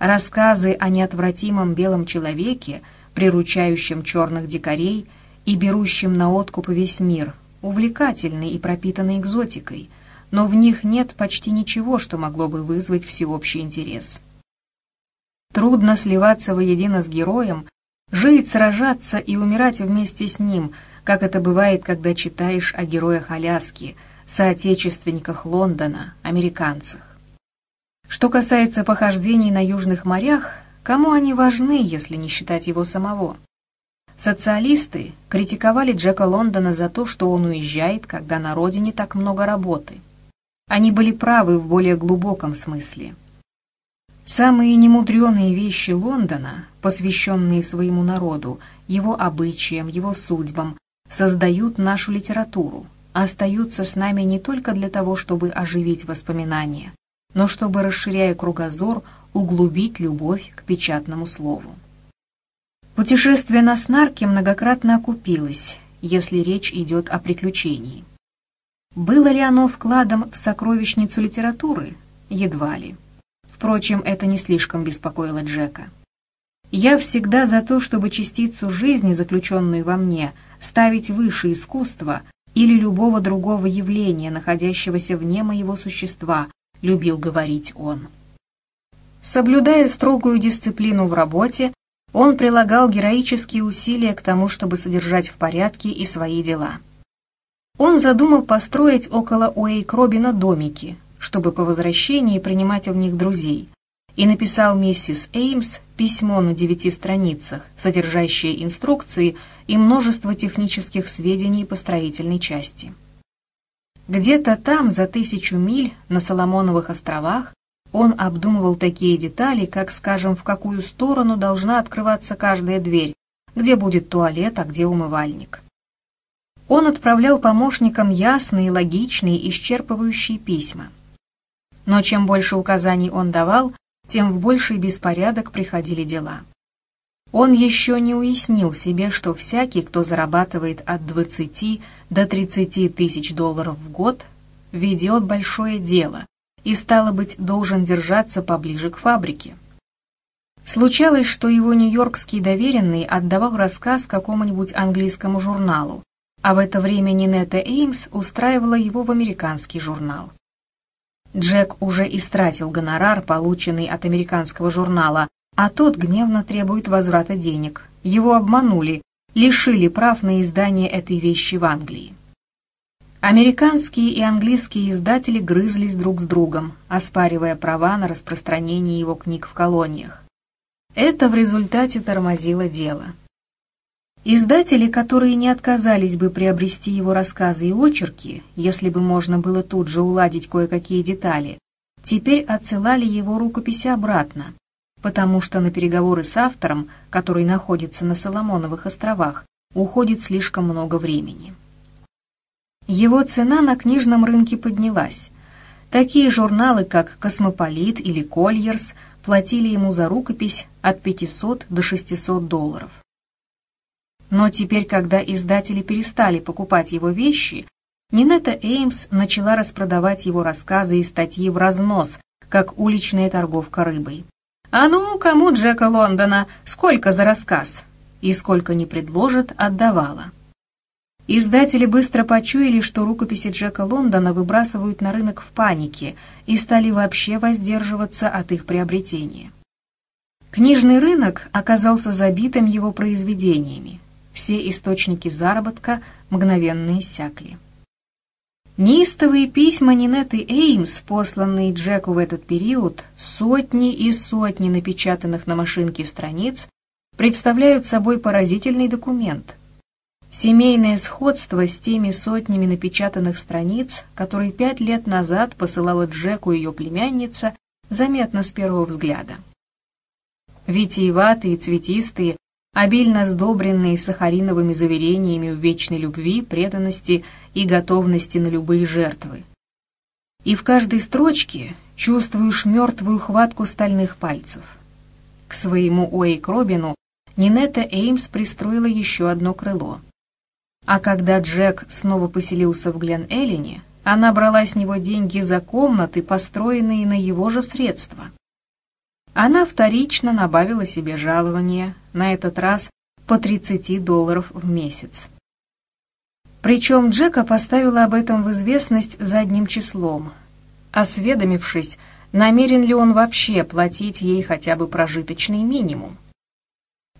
Рассказы о неотвратимом белом человеке, приручающем черных дикарей и берущем на откуп весь мир, увлекательны и пропитаны экзотикой, но в них нет почти ничего, что могло бы вызвать всеобщий интерес. Трудно сливаться воедино с героем, жить, сражаться и умирать вместе с ним, как это бывает, когда читаешь о героях Аляски, соотечественниках Лондона, американцах. Что касается похождений на южных морях, кому они важны, если не считать его самого? Социалисты критиковали Джека Лондона за то, что он уезжает, когда на родине так много работы. Они были правы в более глубоком смысле. Самые немудреные вещи Лондона, посвященные своему народу, его обычаям, его судьбам, создают нашу литературу, остаются с нами не только для того, чтобы оживить воспоминания, но чтобы, расширяя кругозор, углубить любовь к печатному слову. Путешествие на Снарке многократно окупилось, если речь идет о приключении. Было ли оно вкладом в сокровищницу литературы? Едва ли. Впрочем, это не слишком беспокоило Джека. «Я всегда за то, чтобы частицу жизни, заключенную во мне, ставить выше искусства или любого другого явления, находящегося вне моего существа, — любил говорить он. Соблюдая строгую дисциплину в работе, он прилагал героические усилия к тому, чтобы содержать в порядке и свои дела. Он задумал построить около Уэйк-Робина домики, чтобы по возвращении принимать в них друзей, и написал миссис Эймс письмо на девяти страницах, содержащее инструкции и множество технических сведений по строительной части. Где-то там, за тысячу миль, на Соломоновых островах, он обдумывал такие детали, как, скажем, в какую сторону должна открываться каждая дверь, где будет туалет, а где умывальник. Он отправлял помощникам ясные, логичные, исчерпывающие письма. Но чем больше указаний он давал, тем в больший беспорядок приходили дела. Он еще не уяснил себе, что всякий, кто зарабатывает от 20 до 30 тысяч долларов в год, ведет большое дело и, стало быть, должен держаться поближе к фабрике. Случалось, что его нью-йоркский доверенный отдавал рассказ какому-нибудь английскому журналу, а в это время Нинетта Эймс устраивала его в американский журнал. Джек уже истратил гонорар, полученный от американского журнала, а тот гневно требует возврата денег. Его обманули, лишили прав на издание этой вещи в Англии. Американские и английские издатели грызлись друг с другом, оспаривая права на распространение его книг в колониях. Это в результате тормозило дело. Издатели, которые не отказались бы приобрести его рассказы и очерки, если бы можно было тут же уладить кое-какие детали, теперь отсылали его рукописи обратно, потому что на переговоры с автором, который находится на Соломоновых островах, уходит слишком много времени. Его цена на книжном рынке поднялась. Такие журналы, как «Космополит» или «Кольерс» платили ему за рукопись от 500 до 600 долларов. Но теперь, когда издатели перестали покупать его вещи, Нинетта Эймс начала распродавать его рассказы и статьи в разнос, как уличная торговка рыбой. «А ну, кому Джека Лондона? Сколько за рассказ?» И сколько не предложат, отдавала. Издатели быстро почуяли, что рукописи Джека Лондона выбрасывают на рынок в панике и стали вообще воздерживаться от их приобретения. Книжный рынок оказался забитым его произведениями, все источники заработка мгновенно иссякли. Неистовые письма Нинеты Эймс, посланные Джеку в этот период, сотни и сотни напечатанных на машинке страниц, представляют собой поразительный документ. Семейное сходство с теми сотнями напечатанных страниц, которые пять лет назад посылала Джеку ее племянница, заметно с первого взгляда. Витиеватые, цветистые, обильно сдобренные сахариновыми заверениями в вечной любви, преданности и готовности на любые жертвы. И в каждой строчке чувствуешь мертвую хватку стальных пальцев. К своему Уэйк Робину Нинетта Эймс пристроила еще одно крыло. А когда Джек снова поселился в Глен-Эллине, она брала с него деньги за комнаты, построенные на его же средства. Она вторично набавила себе жалование, на этот раз по 30 долларов в месяц. Причем Джека поставила об этом в известность задним числом, осведомившись, намерен ли он вообще платить ей хотя бы прожиточный минимум.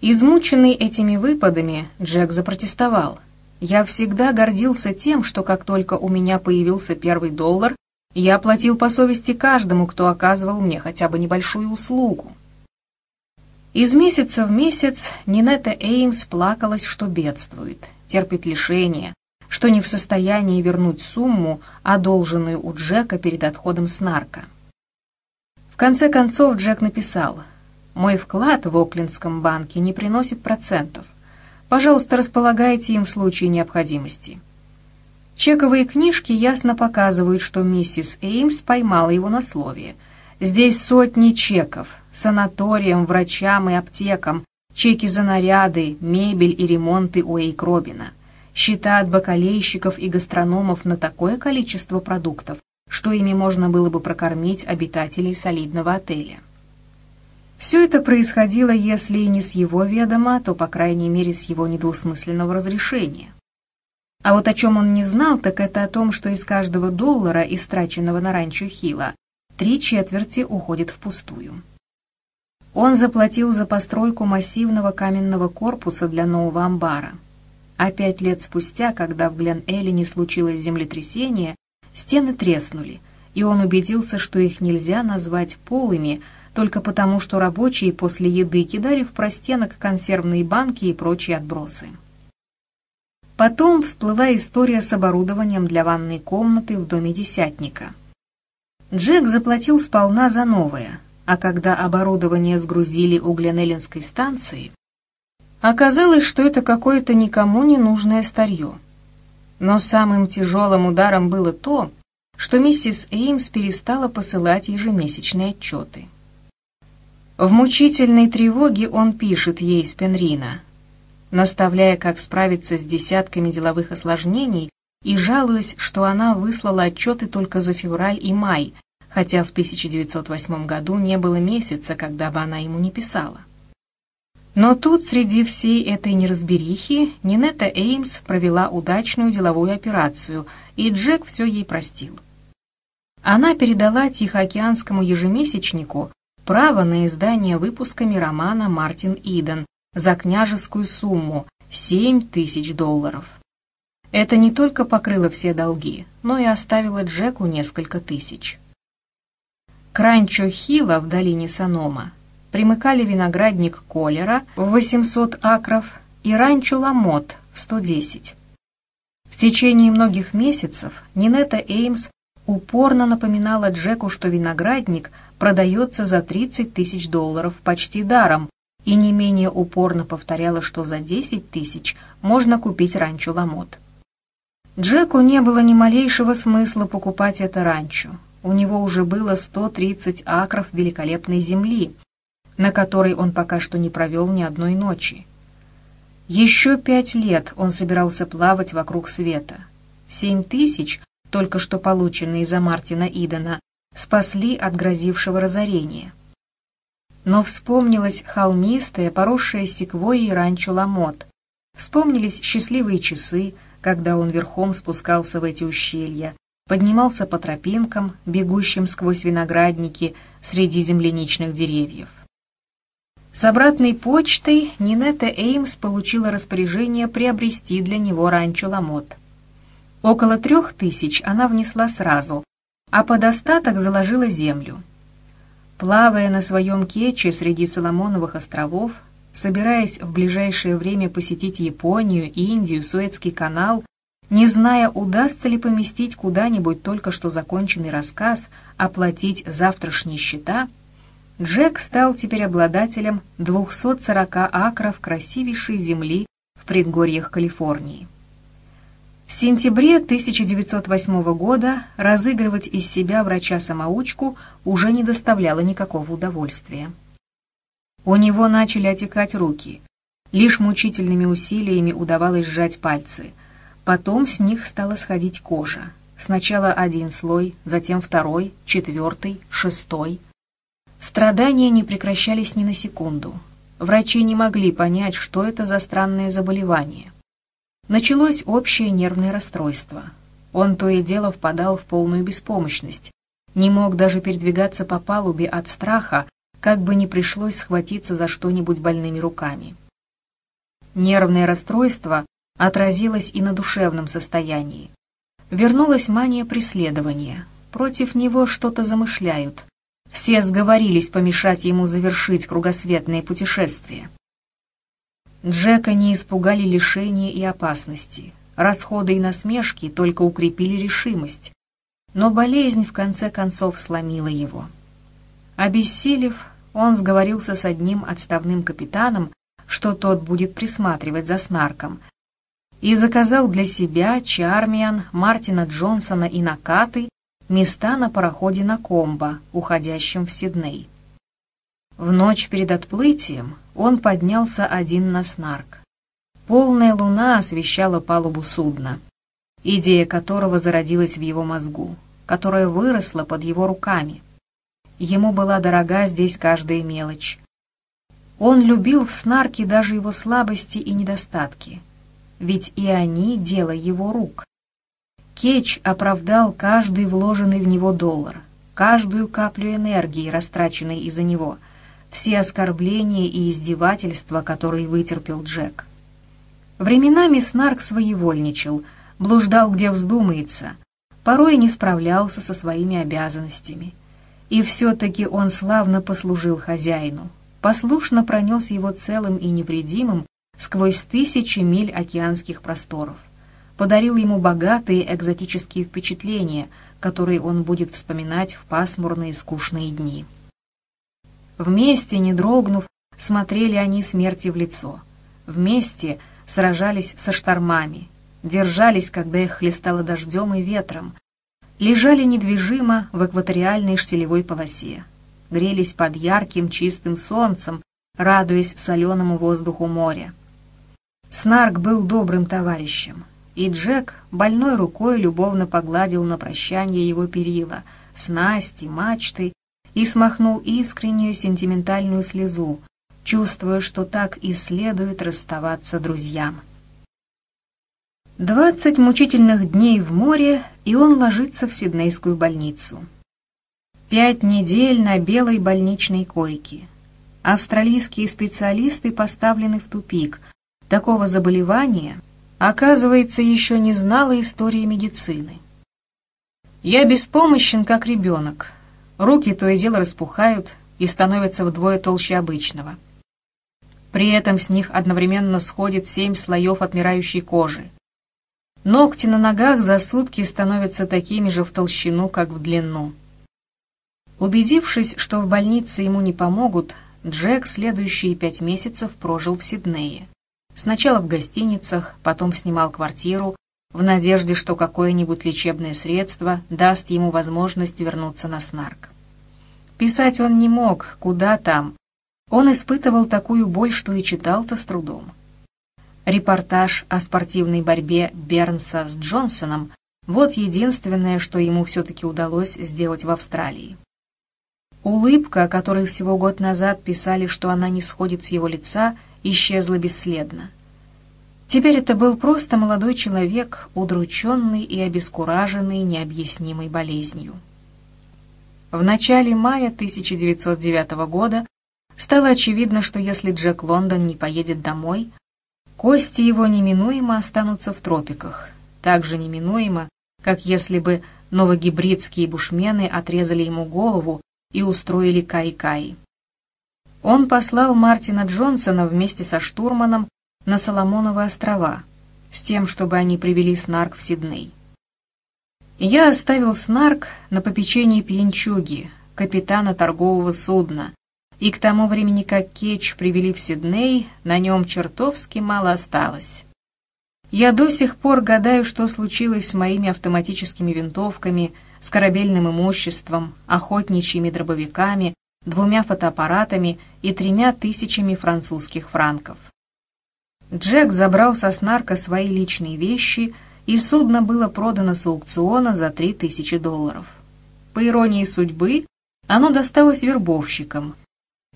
Измученный этими выпадами, Джек запротестовал. «Я всегда гордился тем, что как только у меня появился первый доллар, я платил по совести каждому, кто оказывал мне хотя бы небольшую услугу. Из месяца в месяц Нинетта Эймс плакалась, что бедствует, терпит лишения, что не в состоянии вернуть сумму, одолженную у Джека перед отходом с нарко. В конце концов Джек написал, «Мой вклад в Оклендском банке не приносит процентов. Пожалуйста, располагайте им в случае необходимости». Чековые книжки ясно показывают, что миссис Эймс поймала его на слове. Здесь сотни чеков, санаториям, врачам и аптекам, чеки за наряды, мебель и ремонты у Эйкробина, счета от бакалейщиков и гастрономов на такое количество продуктов, что ими можно было бы прокормить обитателей солидного отеля. Все это происходило, если и не с его ведома, то, по крайней мере, с его недвусмысленного разрешения. А вот о чем он не знал, так это о том, что из каждого доллара, истраченного на ранчо Хила, три четверти уходит впустую. Он заплатил за постройку массивного каменного корпуса для нового амбара. А пять лет спустя, когда в Глен-Эллине случилось землетрясение, стены треснули, и он убедился, что их нельзя назвать полыми, только потому, что рабочие после еды кидали в простенок консервные банки и прочие отбросы. Потом всплыла история с оборудованием для ванной комнаты в доме десятника. Джек заплатил сполна за новое, а когда оборудование сгрузили у Гленеллинской станции, оказалось, что это какое-то никому не нужное старье. Но самым тяжелым ударом было то, что миссис Эймс перестала посылать ежемесячные отчеты. В мучительной тревоге он пишет ей с Пенрина, наставляя, как справиться с десятками деловых осложнений, и жалуясь, что она выслала отчеты только за февраль и май, хотя в 1908 году не было месяца, когда бы она ему не писала. Но тут, среди всей этой неразберихи, Нинетта Эймс провела удачную деловую операцию, и Джек все ей простил. Она передала Тихоокеанскому ежемесячнику право на издание выпусками романа «Мартин Иден» за княжескую сумму – 7 тысяч долларов. Это не только покрыло все долги, но и оставило Джеку несколько тысяч. К ранчо Хила в долине Санома примыкали виноградник Колера в 800 акров и ранчо Ламот в 110. В течение многих месяцев Нинета Эймс упорно напоминала Джеку, что виноградник продается за 30 тысяч долларов почти даром, и не менее упорно повторяла, что за 10 тысяч можно купить ранчо Ламот. Джеку не было ни малейшего смысла покупать это ранчо. У него уже было 130 акров великолепной земли, на которой он пока что не провел ни одной ночи. Еще пять лет он собирался плавать вокруг света. Семь тысяч, только что полученные за Мартина Идена, спасли от грозившего разорения. Но вспомнилась холмистая, поросшая секвойей ранчо Ламот. Вспомнились счастливые часы, когда он верхом спускался в эти ущелья, поднимался по тропинкам, бегущим сквозь виноградники среди земляничных деревьев. С обратной почтой Нинетта Эймс получила распоряжение приобрести для него ранчо Ламот. Около трех тысяч она внесла сразу, а под остаток заложила землю. Плавая на своем кече среди Соломоновых островов, собираясь в ближайшее время посетить Японию, Индию, Суэцкий канал, не зная, удастся ли поместить куда-нибудь только что законченный рассказ, оплатить завтрашние счета – Джек стал теперь обладателем 240 акров красивейшей земли в предгорьях Калифорнии. В сентябре 1908 года разыгрывать из себя врача-самоучку уже не доставляло никакого удовольствия. У него начали отекать руки. Лишь мучительными усилиями удавалось сжать пальцы. Потом с них стала сходить кожа. Сначала один слой, затем второй, четвертый, шестой – Страдания не прекращались ни на секунду. Врачи не могли понять, что это за странное заболевание. Началось общее нервное расстройство. Он то и дело впадал в полную беспомощность. Не мог даже передвигаться по палубе от страха, как бы не пришлось схватиться за что-нибудь больными руками. Нервное расстройство отразилось и на душевном состоянии. Вернулась мания преследования. Против него что-то замышляют, все сговорились помешать ему завершить кругосветное путешествие. Джека не испугали лишения и опасности. Расходы и насмешки только укрепили решимость. Но болезнь в конце концов сломила его. Обессилев, он сговорился с одним отставным капитаном, что тот будет присматривать за снарком, и заказал для себя Чармиан, Мартина Джонсона и Накаты места на пароходе на Комбо, уходящем в Сидней. В ночь перед отплытием он поднялся один на снарк. Полная луна освещала палубу судна, идея которого зародилась в его мозгу, которая выросла под его руками. Ему была дорога здесь каждая мелочь. Он любил в снарке даже его слабости и недостатки, ведь и они — дело его рук. Кетч оправдал каждый вложенный в него доллар, каждую каплю энергии, растраченной из-за него, все оскорбления и издевательства, которые вытерпел Джек. Временами Снарк своевольничал, блуждал где вздумается, порой не справлялся со своими обязанностями. И все-таки он славно послужил хозяину, послушно пронес его целым и невредимым сквозь тысячи миль океанских просторов подарил ему богатые экзотические впечатления, которые он будет вспоминать в пасмурные скучные дни. Вместе, не дрогнув, смотрели они смерти в лицо. Вместе сражались со штормами, держались, когда их хлестало дождем и ветром, лежали недвижимо в экваториальной штилевой полосе, грелись под ярким чистым солнцем, радуясь соленому воздуху моря. Снарк был добрым товарищем, и Джек больной рукой любовно погладил на прощание его перила, снасти, мачты и смахнул искреннюю сентиментальную слезу, чувствуя, что так и следует расставаться друзьям. Двадцать мучительных дней в море, и он ложится в Сиднейскую больницу. Пять недель на белой больничной койке. Австралийские специалисты поставлены в тупик. Такого заболевания, оказывается, еще не знала история медицины. Я беспомощен, как ребенок. Руки то и дело распухают и становятся вдвое толще обычного. При этом с них одновременно сходит семь слоев отмирающей кожи. Ногти на ногах за сутки становятся такими же в толщину, как в длину. Убедившись, что в больнице ему не помогут, Джек следующие пять месяцев прожил в Сиднее. Сначала в гостиницах, потом снимал квартиру, в надежде, что какое-нибудь лечебное средство даст ему возможность вернуться на снарк. Писать он не мог, куда там. Он испытывал такую боль, что и читал-то с трудом. Репортаж о спортивной борьбе Бернса с Джонсоном – вот единственное, что ему все-таки удалось сделать в Австралии. Улыбка, о которой всего год назад писали, что она не сходит с его лица, исчезла бесследно. Теперь это был просто молодой человек, удрученный и обескураженный необъяснимой болезнью. В начале мая 1909 года стало очевидно, что если Джек Лондон не поедет домой, кости его неминуемо останутся в тропиках, так же неминуемо, как если бы новогибридские бушмены отрезали ему голову и устроили кай-кай. Он послал Мартина Джонсона вместе со штурманом на Соломоновы острова с тем, чтобы они привели Снарк в Сидней. Я оставил Снарк на попечении пьянчуги, капитана торгового судна, и к тому времени, как Кетч привели в Сидней, на нем чертовски мало осталось. Я до сих пор гадаю, что случилось с моими автоматическими винтовками, с корабельным имуществом, охотничьими дробовиками, двумя фотоаппаратами и тремя тысячами французских франков. Джек забрал со снарка свои личные вещи, и судно было продано с аукциона за 3000 долларов. По иронии судьбы, оно досталось вербовщикам,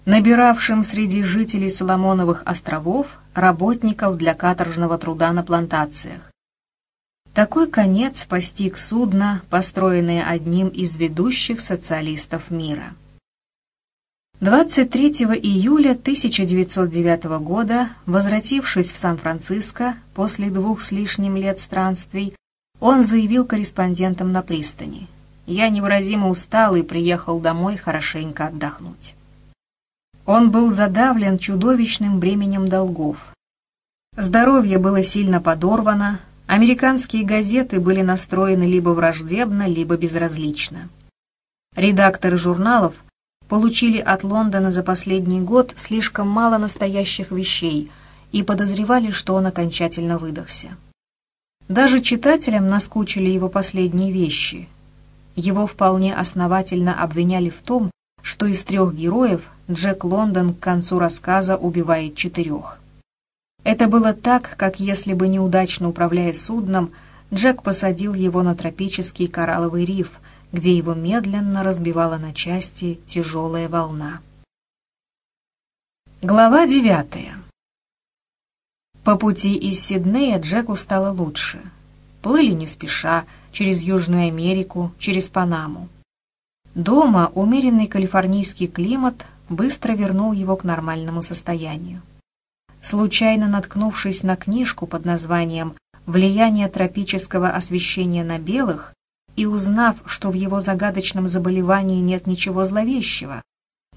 набиравшим среди жителей Соломоновых островов работников для каторжного труда на плантациях. Такой конец постиг судно, построенное одним из ведущих социалистов мира. 23 июля 1909 года, возвратившись в Сан-Франциско после двух с лишним лет странствий, он заявил корреспондентам на пристани. «Я невыразимо устал и приехал домой хорошенько отдохнуть». Он был задавлен чудовищным бременем долгов. Здоровье было сильно подорвано, американские газеты были настроены либо враждебно, либо безразлично. Редакторы журналов получили от Лондона за последний год слишком мало настоящих вещей и подозревали, что он окончательно выдохся. Даже читателям наскучили его последние вещи. Его вполне основательно обвиняли в том, что из трех героев Джек Лондон к концу рассказа убивает четырех. Это было так, как если бы неудачно управляя судном, Джек посадил его на тропический коралловый риф – где его медленно разбивала на части тяжелая волна. Глава девятая. По пути из Сиднея Джеку стало лучше. Плыли не спеша, через Южную Америку, через Панаму. Дома умеренный калифорнийский климат быстро вернул его к нормальному состоянию. Случайно наткнувшись на книжку под названием «Влияние тропического освещения на белых», и узнав, что в его загадочном заболевании нет ничего зловещего,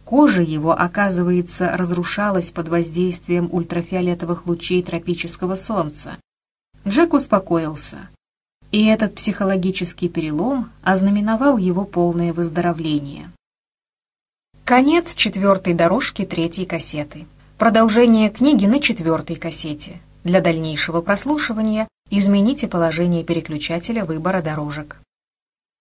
кожа его, оказывается, разрушалась под воздействием ультрафиолетовых лучей тропического солнца. Джек успокоился, и этот психологический перелом ознаменовал его полное выздоровление. Конец четвертой дорожки третьей кассеты. Продолжение книги на четвертой кассете. Для дальнейшего прослушивания измените положение переключателя выбора дорожек.